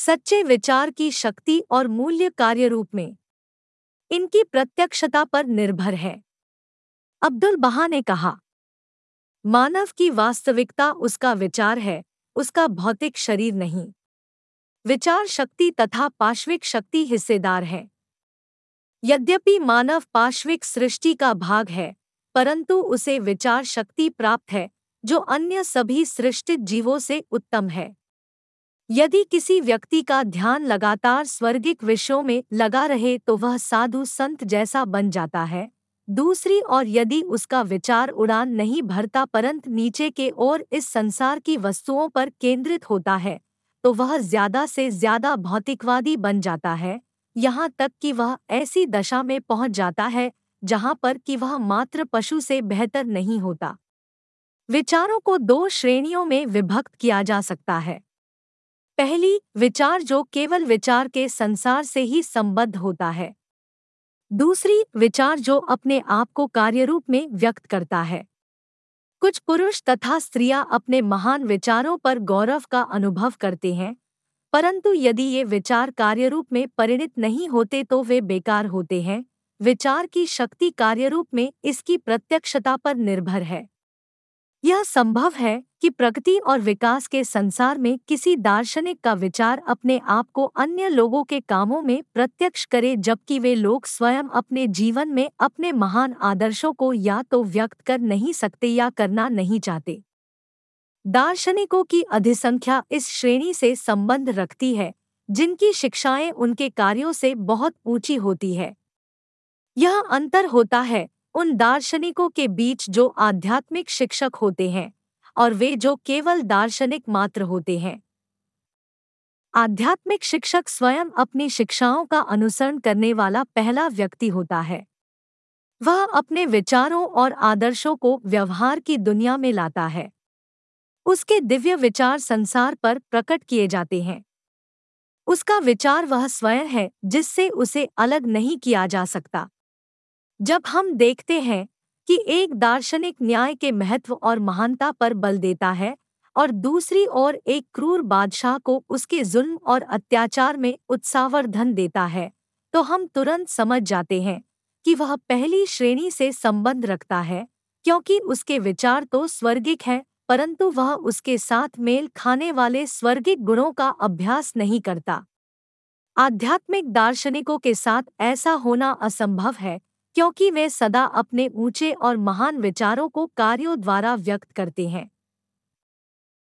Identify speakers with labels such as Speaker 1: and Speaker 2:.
Speaker 1: सच्चे विचार की शक्ति और मूल्य कार्य रूप में। इनकी प्रत्यक्षता पर निर्भर है। अब्दुल बहा ने कहा, मानव की वास्तविकता उसका विचार है, उसका भौतिक शरीर नहीं। विचार शक्ति तथा पाश्विक शक्ति हिस्सेदार है। यद्यपि मानव पाश्विक सृष्टि का भाग है, परंतु उसे विचार शक्ति प्राप्त है, जो अन्य सभी सृष्टित जीवों से उत्तम है। यदि किसी व्यक्ति का ध्यान लगातार स्वर्गिक विषयों में लगा रहे तो वह साधु संत जैसा बन जाता है। दूसरी और यदि उसका विचार उड़ान नहीं भरता परंतु नीचे के ओर इस संसार की वस्तुओं पर केंद्रित होता है तो वह ज़्यादा से ज़्यादा भौतिकवादी बन जाता है। यहाँ तक कि वह ऐसी दशा में पहुँच जाता है, जहाँ पर कि वह मात्र पशु से बेहतर नहीं होता। विचारों को दो श्रेणियों में विभक्त किया जा सकता है। पहली, विचार जो केवल विचार के संसार से ही संबद्ध होता है। दूसरी, विचार जो अपने आप को कार्यरूप में व्यक्त करता है। कुछ पुरुष तथा स्त्रियाँ अपने महान विचारों पर गौरव का अनुभव करते हैं, परंतु यदि ये विचार कार्यरूप में परिणित नहीं होते तो वे बेकार होते हैं। विचार की शक्ति कार्यरूप में इसकी प्रत्यक्षता पर निर्भर है। यह संभव है कि प्रगति और विकास के संसार में किसी दार्शनिक का विचार अपने आप को अन्य लोगों के कामों में प्रत्यक्ष करे, जबकि वे लोग स्वयं अपने जीवन में अपने महान आदर्शों को या तो व्यक्त कर नहीं सकते या करना नहीं चाहते। दार्शनिकों की अधिसंख्या इस श्रेणी से संबंध रखती है, जिनकी शिक्षाएँ उनके कार्यों से बहुत ऊँची होती है। यह अंतर होता है उन दार्शनिकों के बीच जो आध्यात्मिक शिक्षक होते हैं और वे जो केवल दार्शनिक मात्र होते हैं। आध्यात्मिक शिक्षक स्वयं अपनी शिक्षाओं का अनुसरण करने वाला पहला व्यक्ति होता है। वह अपने विचारों और आदर्शों को व्यवहार की दुनिया में लाता है। उसके दिव्य विचार संसार पर प्रकट किए जाते हैं। उसका विचार वह स्वयं है जिससे उसे अलग नहीं किया जा सकता। जब हम देखते हैं कि एक दार्शनिक न्याय के महत्व और महानता पर बल देता है और दूसरी ओर एक क्रूर बादशाह को उसके जुल्म और अत्याचार में उत्सावर्धन देता है तो हम तुरंत समझ जाते हैं कि वह पहली श्रेणी से संबंध रखता है, क्योंकि उसके विचार तो स्वर्गिक हैं, परंतु वह उसके साथ मेल खाने वाले स्वर्गिक गुणों का अभ्यास नहीं करता। आध्यात्मिक दार्शनिकों के साथ ऐसा होना असंभव है क्योंकि वे सदा अपने ऊँचे और महान विचारों को कार्यों द्वारा व्यक्त करते हैं।